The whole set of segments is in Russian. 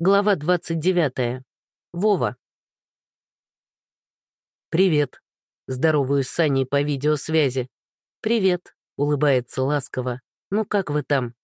Глава 29. Вова. «Привет». Здороваюсь с Саней по видеосвязи. «Привет», — улыбается ласково. «Ну как вы там?»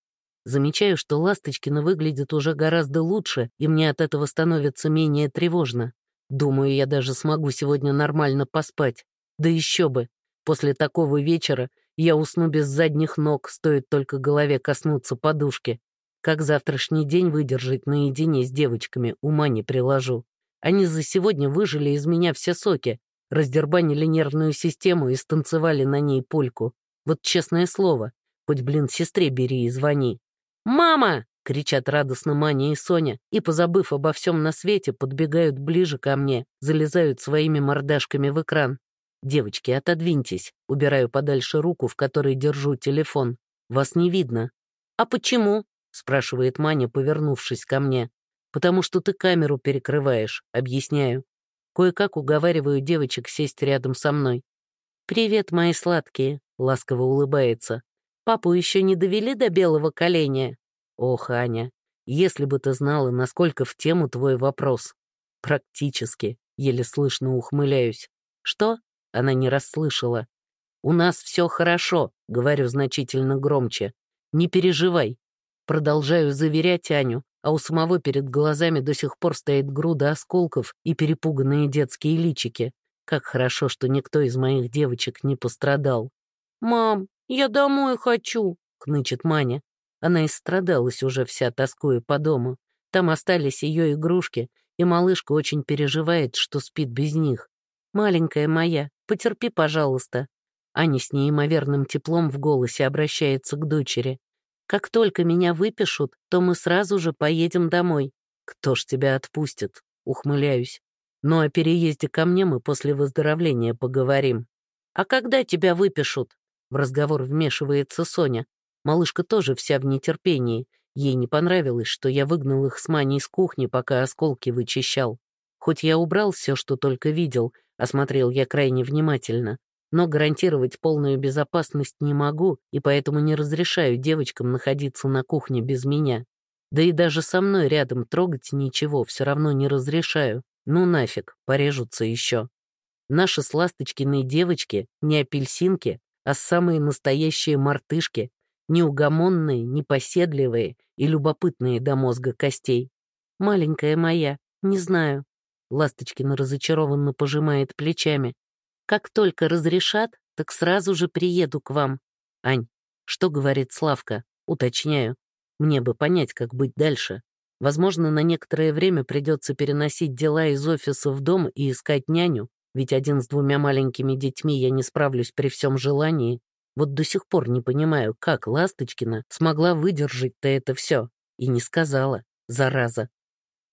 Замечаю, что Ласточкина выглядит уже гораздо лучше, и мне от этого становится менее тревожно. Думаю, я даже смогу сегодня нормально поспать. Да еще бы. После такого вечера я усну без задних ног, стоит только голове коснуться подушки. Как завтрашний день выдержать наедине с девочками, ума не приложу. Они за сегодня выжили из меня все соки, раздербанили нервную систему и станцевали на ней польку. Вот честное слово, хоть, блин, сестре бери и звони. «Мама!» — кричат радостно Маня и Соня, и, позабыв обо всем на свете, подбегают ближе ко мне, залезают своими мордашками в экран. «Девочки, отодвиньтесь!» Убираю подальше руку, в которой держу телефон. «Вас не видно». «А почему?» — спрашивает Маня, повернувшись ко мне. «Потому что ты камеру перекрываешь», — объясняю. Кое-как уговариваю девочек сесть рядом со мной. «Привет, мои сладкие», — ласково улыбается. «Папу еще не довели до белого коленя?» «Ох, Аня, если бы ты знала, насколько в тему твой вопрос». «Практически», — еле слышно ухмыляюсь. «Что?» — она не расслышала. «У нас все хорошо», — говорю значительно громче. «Не переживай, Продолжаю заверять Аню, а у самого перед глазами до сих пор стоит груда осколков и перепуганные детские личики. Как хорошо, что никто из моих девочек не пострадал. «Мам, я домой хочу», — хнычет Маня. Она истрадалась уже вся, тоскуя по дому. Там остались ее игрушки, и малышка очень переживает, что спит без них. «Маленькая моя, потерпи, пожалуйста». Аня с неимоверным теплом в голосе обращается к дочери. Как только меня выпишут, то мы сразу же поедем домой. Кто ж тебя отпустит? Ухмыляюсь. Ну, о переезде ко мне мы после выздоровления поговорим. А когда тебя выпишут? В разговор вмешивается Соня. Малышка тоже вся в нетерпении. Ей не понравилось, что я выгнал их с Маней из кухни, пока осколки вычищал. Хоть я убрал все, что только видел, осмотрел я крайне внимательно но гарантировать полную безопасность не могу, и поэтому не разрешаю девочкам находиться на кухне без меня. Да и даже со мной рядом трогать ничего все равно не разрешаю. Ну нафиг, порежутся еще. Наши с Ласточкиной девочки не апельсинки, а самые настоящие мартышки, неугомонные, непоседливые и любопытные до мозга костей. Маленькая моя, не знаю. Ласточкина разочарованно пожимает плечами. Как только разрешат, так сразу же приеду к вам. Ань, что говорит Славка? Уточняю. Мне бы понять, как быть дальше. Возможно, на некоторое время придется переносить дела из офиса в дом и искать няню, ведь один с двумя маленькими детьми я не справлюсь при всем желании. Вот до сих пор не понимаю, как Ласточкина смогла выдержать-то это все. И не сказала, зараза.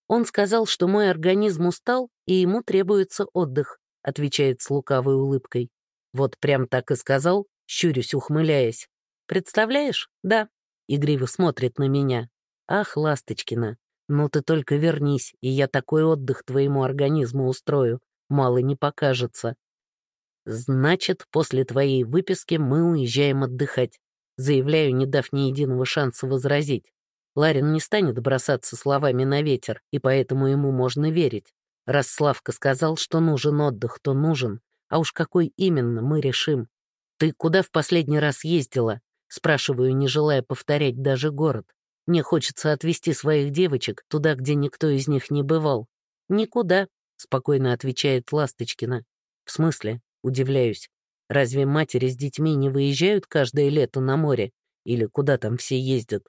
Он сказал, что мой организм устал, и ему требуется отдых отвечает с лукавой улыбкой. Вот прям так и сказал, щурюсь, ухмыляясь. Представляешь? Да. Игриво смотрит на меня. Ах, Ласточкина, ну ты только вернись, и я такой отдых твоему организму устрою. Мало не покажется. Значит, после твоей выписки мы уезжаем отдыхать. Заявляю, не дав ни единого шанса возразить. Ларин не станет бросаться словами на ветер, и поэтому ему можно верить. Раз Славка сказал, что нужен отдых, то нужен. А уж какой именно, мы решим. Ты куда в последний раз ездила? Спрашиваю, не желая повторять даже город. Мне хочется отвезти своих девочек туда, где никто из них не бывал. Никуда, спокойно отвечает Ласточкина. В смысле? Удивляюсь. Разве матери с детьми не выезжают каждое лето на море? Или куда там все ездят?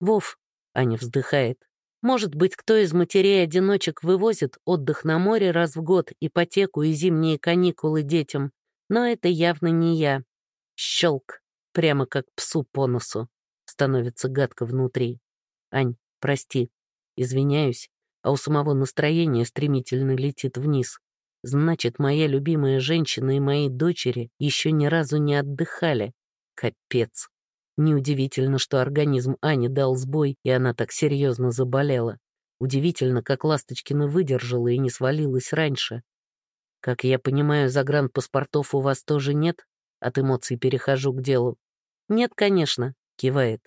Вов, Аня вздыхает. Может быть, кто из матерей-одиночек вывозит отдых на море раз в год, ипотеку и зимние каникулы детям, но это явно не я. Щелк, прямо как псу по носу. Становится гадко внутри. Ань, прости, извиняюсь, а у самого настроение стремительно летит вниз. Значит, моя любимая женщина и мои дочери еще ни разу не отдыхали. Капец. Неудивительно, что организм Ани дал сбой, и она так серьезно заболела. Удивительно, как Ласточкина выдержала и не свалилась раньше. Как я понимаю, загранпаспортов у вас тоже нет? От эмоций перехожу к делу. Нет, конечно, кивает.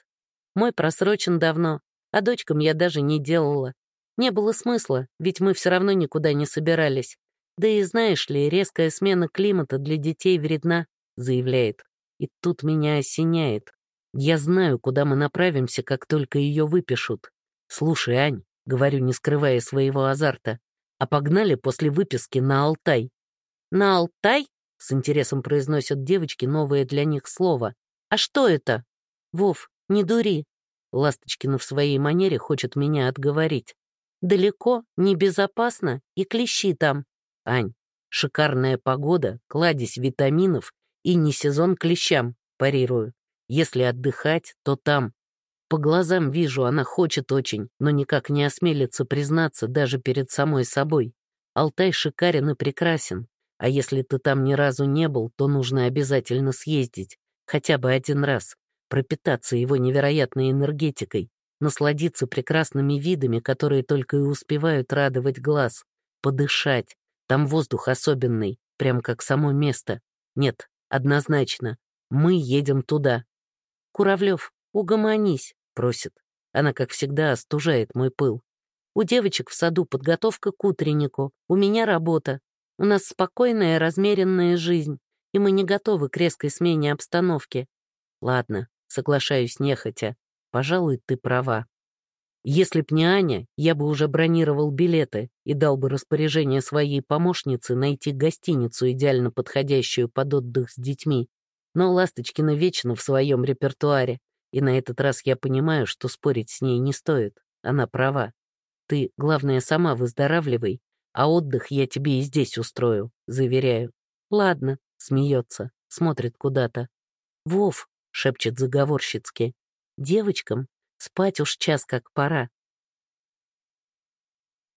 Мой просрочен давно, а дочкам я даже не делала. Не было смысла, ведь мы все равно никуда не собирались. Да и знаешь ли, резкая смена климата для детей вредна, заявляет. И тут меня осеняет. Я знаю, куда мы направимся, как только ее выпишут. Слушай, Ань, говорю, не скрывая своего азарта, а погнали после выписки на Алтай. На Алтай? С интересом произносят девочки новое для них слово. А что это? Вов, не дури. Ласточкина в своей манере хочет меня отговорить. Далеко, небезопасно и клещи там. Ань, шикарная погода, кладезь витаминов и не сезон клещам, парирую. Если отдыхать, то там. По глазам вижу, она хочет очень, но никак не осмелится признаться даже перед самой собой. Алтай шикарен и прекрасен, а если ты там ни разу не был, то нужно обязательно съездить, хотя бы один раз, пропитаться его невероятной энергетикой, насладиться прекрасными видами, которые только и успевают радовать глаз, подышать. Там воздух особенный, прям как само место. Нет, однозначно, мы едем туда. Куравлев, угомонись, просит. Она, как всегда, остужает мой пыл. У девочек в саду подготовка к утреннику, у меня работа. У нас спокойная, размеренная жизнь, и мы не готовы к резкой смене обстановки. Ладно, соглашаюсь нехотя. Пожалуй, ты права. Если б не Аня, я бы уже бронировал билеты и дал бы распоряжение своей помощнице найти гостиницу, идеально подходящую под отдых с детьми. Но Ласточкина вечно в своем репертуаре, и на этот раз я понимаю, что спорить с ней не стоит. Она права. Ты, главное, сама выздоравливай, а отдых я тебе и здесь устрою, заверяю. Ладно, смеется, смотрит куда-то. Вов, шепчет заговорщицки. Девочкам спать уж час как пора.